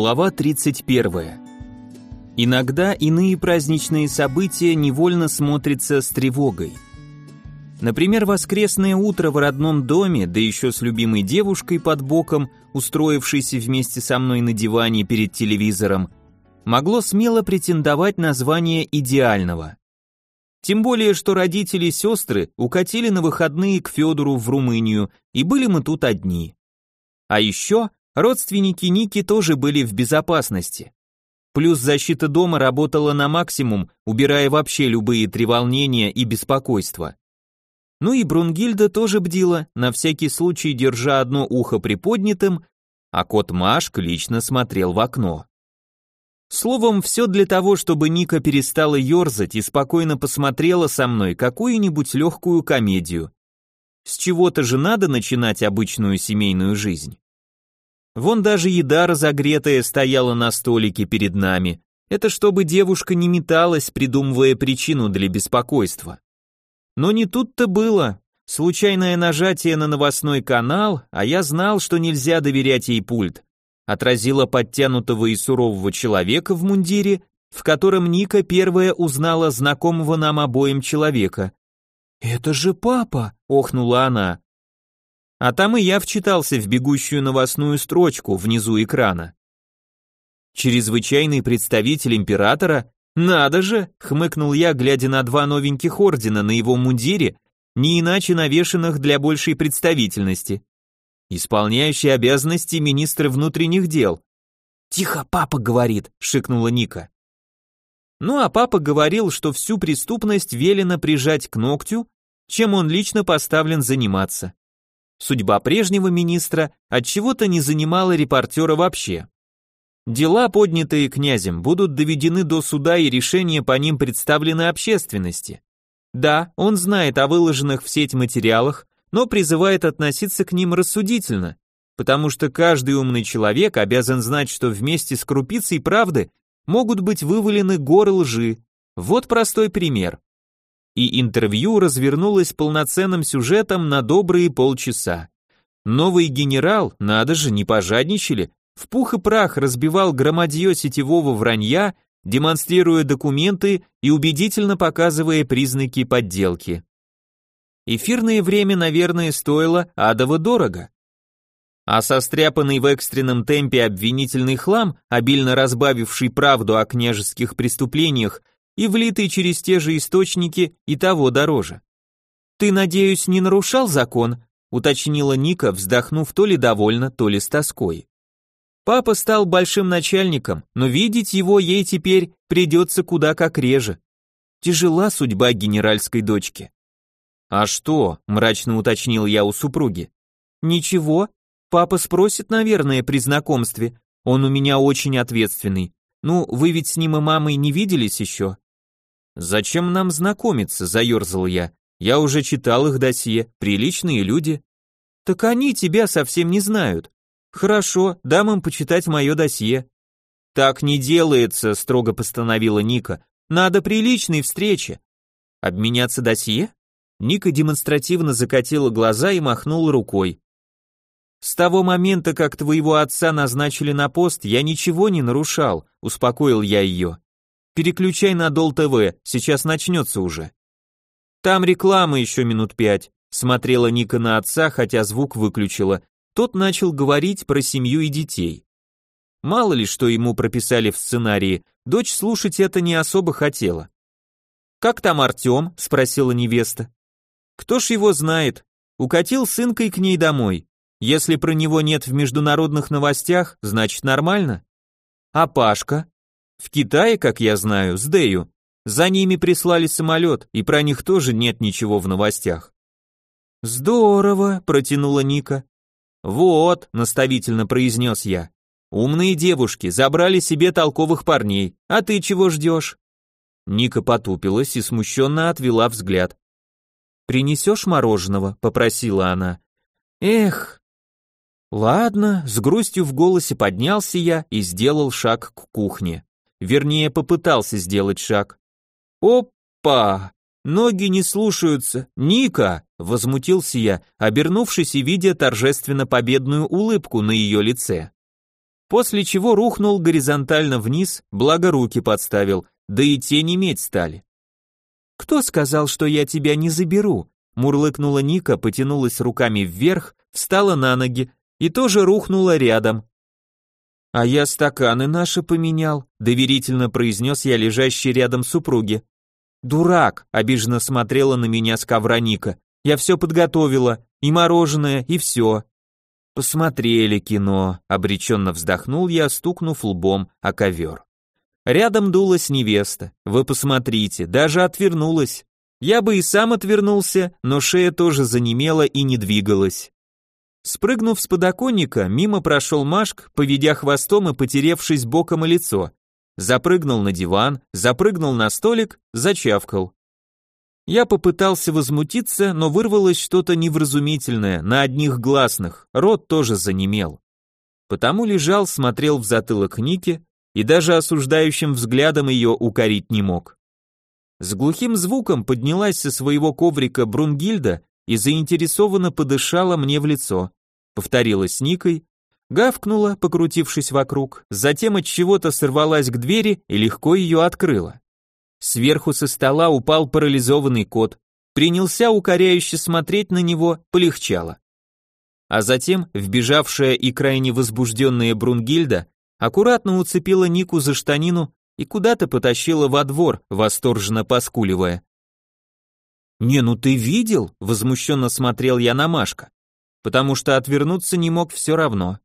Глава 31. Иногда иные праздничные события невольно смотрятся с тревогой. Например, воскресное утро в родном доме, да еще с любимой девушкой под боком, устроившейся вместе со мной на диване перед телевизором, могло смело претендовать на звание идеального. Тем более, что родители и сестры укатили на выходные к Федору в Румынию, и были мы тут одни. А еще родственники Ники тоже были в безопасности. Плюс защита дома работала на максимум, убирая вообще любые треволнения и беспокойства. Ну и Брунгильда тоже бдила, на всякий случай держа одно ухо приподнятым, а кот Машк лично смотрел в окно. Словом, все для того, чтобы Ника перестала ерзать и спокойно посмотрела со мной какую-нибудь легкую комедию. С чего-то же надо начинать обычную семейную жизнь. Вон даже еда разогретая стояла на столике перед нами. Это чтобы девушка не металась, придумывая причину для беспокойства. Но не тут-то было. Случайное нажатие на новостной канал, а я знал, что нельзя доверять ей пульт отразила подтянутого и сурового человека в мундире, в котором Ника первая узнала знакомого нам обоим человека. «Это же папа!» — охнула она. А там и я вчитался в бегущую новостную строчку внизу экрана. Чрезвычайный представитель императора? Надо же, хмыкнул я, глядя на два новеньких ордена на его мундире, не иначе навешанных для большей представительности исполняющий обязанности министра внутренних дел. Тихо, папа говорит, шикнула Ника. Ну а папа говорил, что всю преступность велено прижать к ногтю, чем он лично поставлен заниматься. Судьба прежнего министра от чего-то не занимала репортера вообще. Дела, поднятые князем, будут доведены до суда и решения по ним представлены общественности. Да, он знает о выложенных в сеть материалах, но призывает относиться к ним рассудительно, потому что каждый умный человек обязан знать, что вместе с крупицей правды могут быть вывалены горы лжи. Вот простой пример. И интервью развернулось полноценным сюжетом на добрые полчаса. Новый генерал, надо же, не пожадничали, в пух и прах разбивал громадье сетевого вранья, демонстрируя документы и убедительно показывая признаки подделки. Эфирное время, наверное, стоило адово дорого. А состряпанный в экстренном темпе обвинительный хлам, обильно разбавивший правду о княжеских преступлениях и влитый через те же источники, и того дороже. «Ты, надеюсь, не нарушал закон?» уточнила Ника, вздохнув то ли довольно, то ли с тоской. Папа стал большим начальником, но видеть его ей теперь придется куда как реже. Тяжела судьба генеральской дочки. «А что?» – мрачно уточнил я у супруги. «Ничего. Папа спросит, наверное, при знакомстве. Он у меня очень ответственный. Ну, вы ведь с ним и мамой не виделись еще?» «Зачем нам знакомиться?» – заерзал я. «Я уже читал их досье, приличные люди». «Так они тебя совсем не знают». «Хорошо, дам им почитать мое досье». «Так не делается», – строго постановила Ника. «Надо приличной встрече». «Обменяться досье?» Ника демонстративно закатила глаза и махнула рукой. «С того момента, как твоего отца назначили на пост, я ничего не нарушал», — успокоил я ее. «Переключай на Дол ТВ, сейчас начнется уже». «Там реклама еще минут пять», — смотрела Ника на отца, хотя звук выключила. Тот начал говорить про семью и детей. Мало ли, что ему прописали в сценарии, дочь слушать это не особо хотела. «Как там Артем?» — спросила невеста. Кто ж его знает? Укатил сынкой к ней домой. Если про него нет в международных новостях, значит нормально. А Пашка? В Китае, как я знаю, с Дэю. За ними прислали самолет, и про них тоже нет ничего в новостях. Здорово, протянула Ника. Вот, наставительно произнес я. Умные девушки забрали себе толковых парней, а ты чего ждешь? Ника потупилась и смущенно отвела взгляд. «Принесешь мороженого?» — попросила она. «Эх!» «Ладно», — с грустью в голосе поднялся я и сделал шаг к кухне. Вернее, попытался сделать шаг. «Опа! Ноги не слушаются! Ника!» — возмутился я, обернувшись и видя торжественно победную улыбку на ее лице. после чего рухнул горизонтально вниз, благо руки подставил, да и тени медь стали. «Кто сказал, что я тебя не заберу?» Мурлыкнула Ника, потянулась руками вверх, встала на ноги и тоже рухнула рядом. «А я стаканы наши поменял», — доверительно произнес я лежащий рядом супруге. «Дурак!» — обиженно смотрела на меня с ковра Ника. «Я все подготовила, и мороженое, и все». «Посмотрели кино», — обреченно вздохнул я, стукнув лбом о ковер. Рядом дулась невеста. Вы посмотрите, даже отвернулась. Я бы и сам отвернулся, но шея тоже занемела и не двигалась. Спрыгнув с подоконника, мимо прошел Машк, поведя хвостом и потеревшись боком и лицо. Запрыгнул на диван, запрыгнул на столик, зачавкал. Я попытался возмутиться, но вырвалось что-то невразумительное, на одних гласных, рот тоже занемел. Потому лежал, смотрел в затылок Ники, и даже осуждающим взглядом ее укорить не мог. С глухим звуком поднялась со своего коврика Брунгильда и заинтересованно подышала мне в лицо. Повторила с Никой, гавкнула, покрутившись вокруг, затем от чего-то сорвалась к двери и легко ее открыла. Сверху со стола упал парализованный кот, принялся укоряюще смотреть на него, полегчало. А затем вбежавшая и крайне возбужденная Брунгильда аккуратно уцепила Нику за штанину и куда-то потащила во двор, восторженно поскуливая. «Не, ну ты видел?» — возмущенно смотрел я на Машка, потому что отвернуться не мог все равно.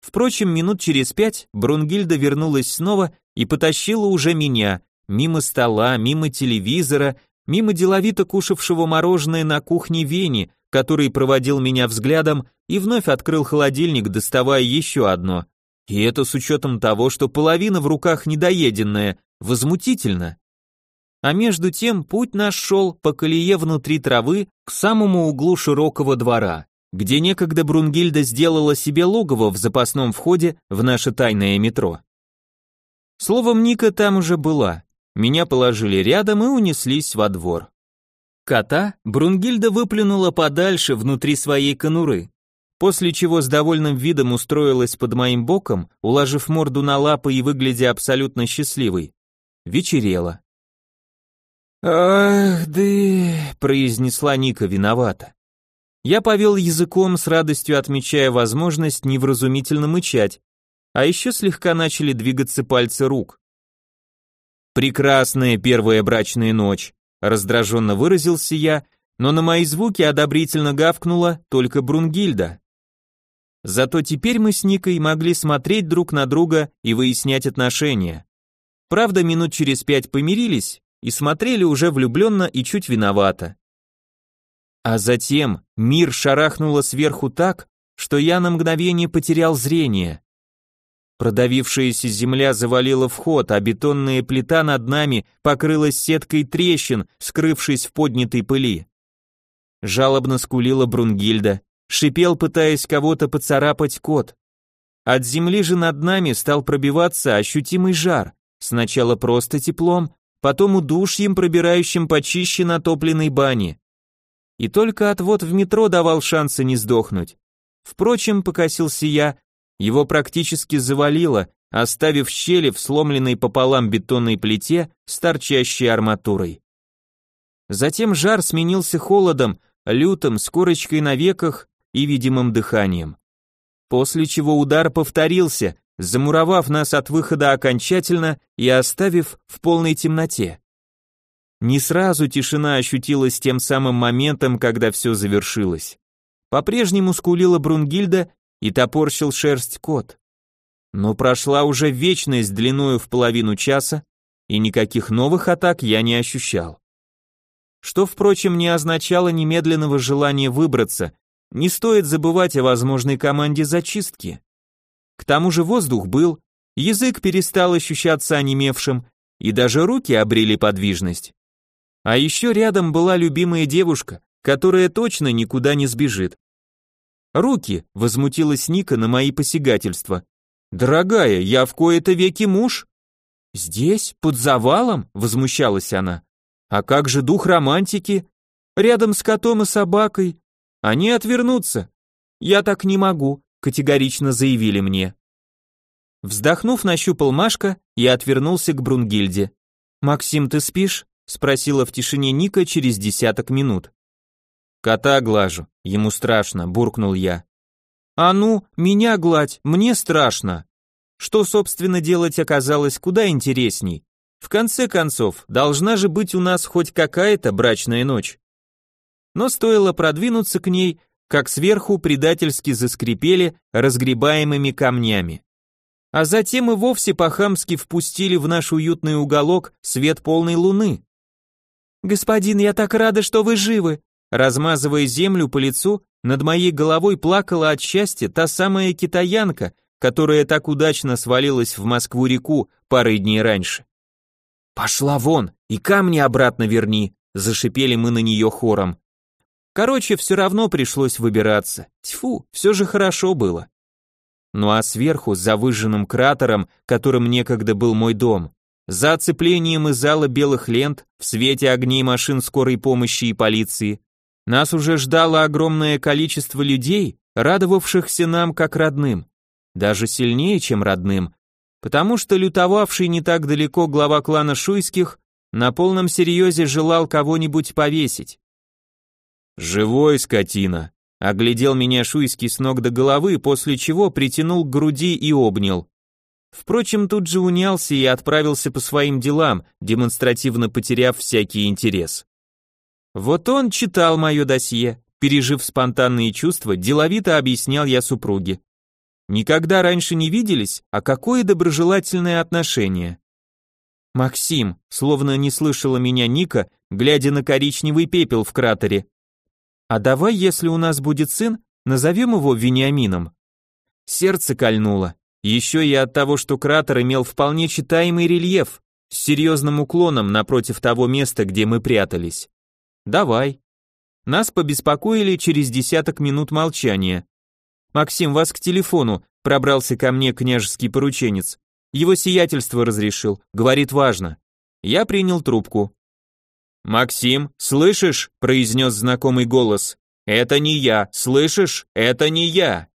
Впрочем, минут через пять Брунгильда вернулась снова и потащила уже меня, мимо стола, мимо телевизора, мимо деловито кушавшего мороженое на кухне Вени, который проводил меня взглядом и вновь открыл холодильник, доставая еще одно. И это с учетом того, что половина в руках недоеденная, возмутительно. А между тем путь наш шел по колее внутри травы к самому углу широкого двора, где некогда Брунгильда сделала себе логово в запасном входе в наше тайное метро. Словом, Ника там уже была. Меня положили рядом и унеслись во двор. Кота Брунгильда выплюнула подальше внутри своей конуры, после чего с довольным видом устроилась под моим боком, уложив морду на лапы и выглядя абсолютно счастливой. Вечерело. «Ах, да...» — произнесла Ника виновата. Я повел языком, с радостью отмечая возможность невразумительно мычать, а еще слегка начали двигаться пальцы рук. «Прекрасная первая брачная ночь», — раздраженно выразился я, но на мои звуки одобрительно гавкнула только Брунгильда. Зато теперь мы с Никой могли смотреть друг на друга и выяснять отношения. Правда, минут через пять помирились и смотрели уже влюбленно и чуть виновато. А затем мир шарахнуло сверху так, что я на мгновение потерял зрение. Продавившаяся земля завалила вход, а бетонная плита над нами покрылась сеткой трещин, скрывшись в поднятой пыли. Жалобно скулила Брунгильда, шипел, пытаясь кого-то поцарапать кот. От земли же над нами стал пробиваться ощутимый жар, сначала просто теплом, потом удушьем, пробирающим почище натопленной бани. И только отвод в метро давал шансы не сдохнуть. Впрочем, покосился я, его практически завалило, оставив щели в сломленной пополам бетонной плите с торчащей арматурой. Затем жар сменился холодом, лютым, с корочкой на веках и видимым дыханием. После чего удар повторился, замуровав нас от выхода окончательно и оставив в полной темноте. Не сразу тишина ощутилась тем самым моментом, когда все завершилось. По-прежнему скулила Брунгильда и топорщил шерсть кот. Но прошла уже вечность длиною в половину часа, и никаких новых атак я не ощущал. Что, впрочем, не означало немедленного желания выбраться, не стоит забывать о возможной команде зачистки. К тому же воздух был, язык перестал ощущаться онемевшим, и даже руки обрели подвижность. А еще рядом была любимая девушка, которая точно никуда не сбежит. «Руки!» — возмутилась Ника на мои посягательства. «Дорогая, я в кои-то веки муж». «Здесь, под завалом?» — возмущалась она. «А как же дух романтики? Рядом с котом и собакой, они отвернутся. Я так не могу, категорично заявили мне. Вздохнув, нащупал Машка и отвернулся к Брунгильде. «Максим, ты спишь?» — спросила в тишине Ника через десяток минут. «Кота глажу, ему страшно», — буркнул я. «А ну, меня гладь, мне страшно». Что, собственно, делать оказалось куда интересней. В конце концов, должна же быть у нас хоть какая-то брачная ночь. Но стоило продвинуться к ней, как сверху предательски заскрипели разгребаемыми камнями. А затем и вовсе по-хамски впустили в наш уютный уголок свет полной луны. «Господин, я так рада, что вы живы!» Размазывая землю по лицу, над моей головой плакала от счастья та самая китаянка, которая так удачно свалилась в Москву-реку парой дней раньше. «Пошла вон и камни обратно верни», — зашипели мы на нее хором. Короче, все равно пришлось выбираться. Тьфу, все же хорошо было. Ну а сверху, за выжженным кратером, которым некогда был мой дом, за оцеплением из зала белых лент, в свете огней машин скорой помощи и полиции, нас уже ждало огромное количество людей, радовавшихся нам как родным, даже сильнее, чем родным, потому что лютовавший не так далеко глава клана Шуйских на полном серьезе желал кого-нибудь повесить. «Живой, скотина!» Оглядел меня Шуйский с ног до головы, после чего притянул к груди и обнял. Впрочем, тут же унялся и отправился по своим делам, демонстративно потеряв всякий интерес. Вот он читал мое досье, пережив спонтанные чувства, деловито объяснял я супруге. Никогда раньше не виделись, а какое доброжелательное отношение. Максим, словно не слышала меня Ника, глядя на коричневый пепел в кратере. А давай, если у нас будет сын, назовем его Вениамином. Сердце кольнуло. Еще и от того, что кратер имел вполне читаемый рельеф, с серьезным уклоном напротив того места, где мы прятались. Давай. Нас побеспокоили через десяток минут молчания. «Максим, вас к телефону», пробрался ко мне княжеский порученец. Его сиятельство разрешил, говорит важно. Я принял трубку. «Максим, слышишь?» – произнес знакомый голос. «Это не я, слышишь? Это не я!»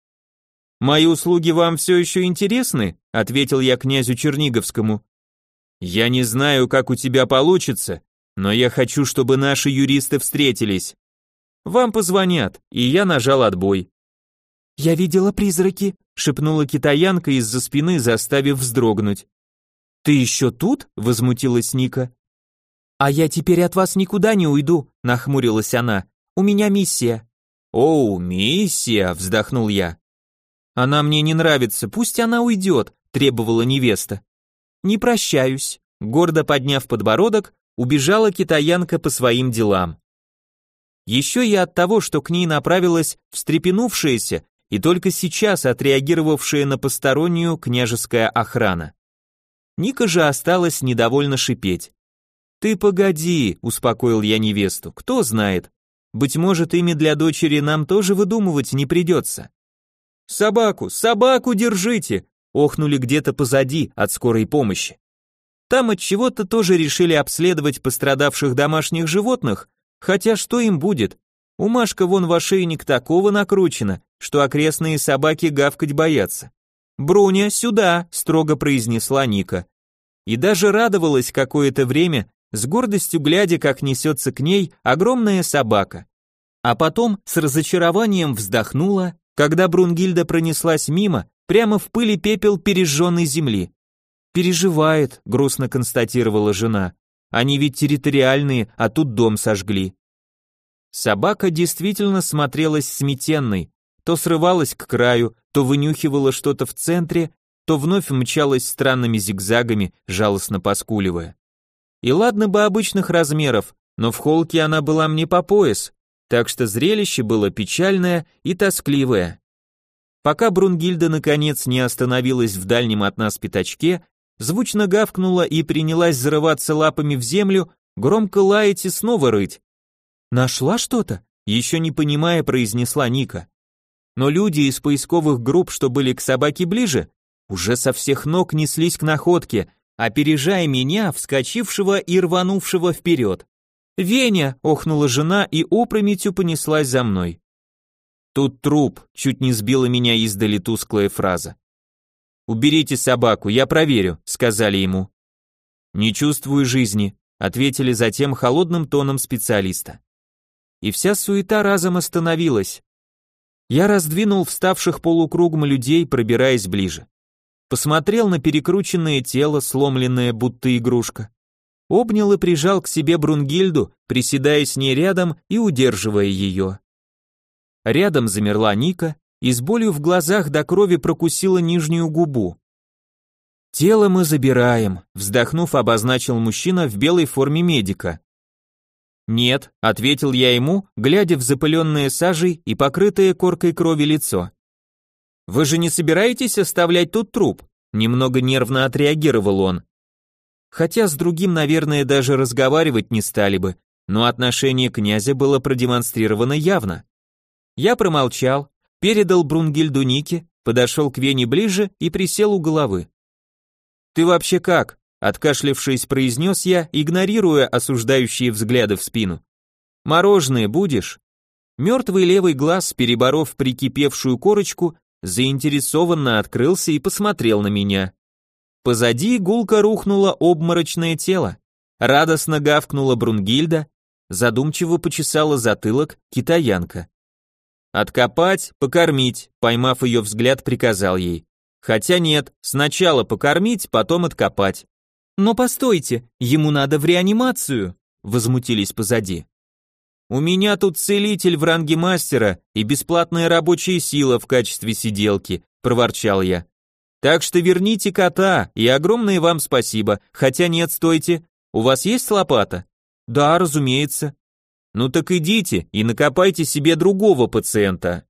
«Мои услуги вам все еще интересны?» – ответил я князю Черниговскому. «Я не знаю, как у тебя получится, но я хочу, чтобы наши юристы встретились. Вам позвонят», и я нажал отбой. «Я видела призраки», — шепнула китаянка из-за спины, заставив вздрогнуть. «Ты еще тут?» — возмутилась Ника. «А я теперь от вас никуда не уйду», — нахмурилась она. «У меня миссия». «Оу, миссия», — вздохнул я. «Она мне не нравится, пусть она уйдет», — требовала невеста. «Не прощаюсь», — гордо подняв подбородок, убежала китаянка по своим делам. Еще и от того, что к ней направилась встрепенувшаяся и только сейчас отреагировавшая на постороннюю княжеская охрана. Ника же осталась недовольно шипеть. «Ты погоди», — успокоил я невесту, — «кто знает. Быть может, имя для дочери нам тоже выдумывать не придется». «Собаку, собаку держите!» — охнули где-то позади от скорой помощи. Там от чего-то тоже решили обследовать пострадавших домашних животных, хотя что им будет? У Машка вон в ошейник такого накручено, что окрестные собаки гавкать боятся. «Бруня, сюда!» – строго произнесла Ника. И даже радовалась какое-то время, с гордостью глядя, как несется к ней огромная собака. А потом с разочарованием вздохнула, когда Брунгильда пронеслась мимо, прямо в пыли пепел пережженной земли. «Переживает», — грустно констатировала жена. «Они ведь территориальные, а тут дом сожгли». Собака действительно смотрелась сметенной, то срывалась к краю, то вынюхивала что-то в центре, то вновь мчалась странными зигзагами, жалостно поскуливая. И ладно бы обычных размеров, но в холке она была мне по пояс, так что зрелище было печальное и тоскливое. Пока Брунгильда наконец не остановилась в дальнем от нас пятачке, звучно гавкнула и принялась зарываться лапами в землю, громко лаять и снова рыть. «Нашла что-то?» — еще не понимая, произнесла Ника. Но люди из поисковых групп, что были к собаке ближе, уже со всех ног неслись к находке, опережая меня, вскочившего и рванувшего вперед. «Веня!» — охнула жена и опрометью понеслась за мной. «Тут труп», — чуть не сбила меня издали тусклая фраза. «Уберите собаку, я проверю», — сказали ему. «Не чувствую жизни», — ответили затем холодным тоном специалиста. И вся суета разом остановилась. Я раздвинул вставших полукругом людей, пробираясь ближе. Посмотрел на перекрученное тело, сломленное будто игрушка. Обнял и прижал к себе Брунгильду, приседая с ней рядом и удерживая ее. Рядом замерла Ника и с болью в глазах до крови прокусила нижнюю губу. «Тело мы забираем», — вздохнув, обозначил мужчина в белой форме медика. «Нет», — ответил я ему, глядя в запыленное сажей и покрытое коркой крови лицо. «Вы же не собираетесь оставлять тут труп?» Немного нервно отреагировал он. Хотя с другим, наверное, даже разговаривать не стали бы, но отношение князя было продемонстрировано явно. Я промолчал, передал Брунгильду Нике, подошел к Вене ближе и присел у головы. «Ты вообще как?» – откашлившись, произнес я, игнорируя осуждающие взгляды в спину. «Мороженое будешь?» Мертвый левый глаз, переборов прикипевшую корочку, заинтересованно открылся и посмотрел на меня. Позади гулко рухнуло обморочное тело. Радостно гавкнула Брунгильда, задумчиво почесала затылок китаянка. Откопать, покормить, поймав ее взгляд, приказал ей. Хотя нет, сначала покормить, потом откопать. Но постойте, ему надо в реанимацию, возмутились позади. У меня тут целитель в ранге мастера и бесплатная рабочая сила в качестве сиделки, проворчал я. Так что верните кота, и огромное вам спасибо. Хотя нет, стойте. У вас есть лопата? Да, разумеется. Ну так идите и накопайте себе другого пациента.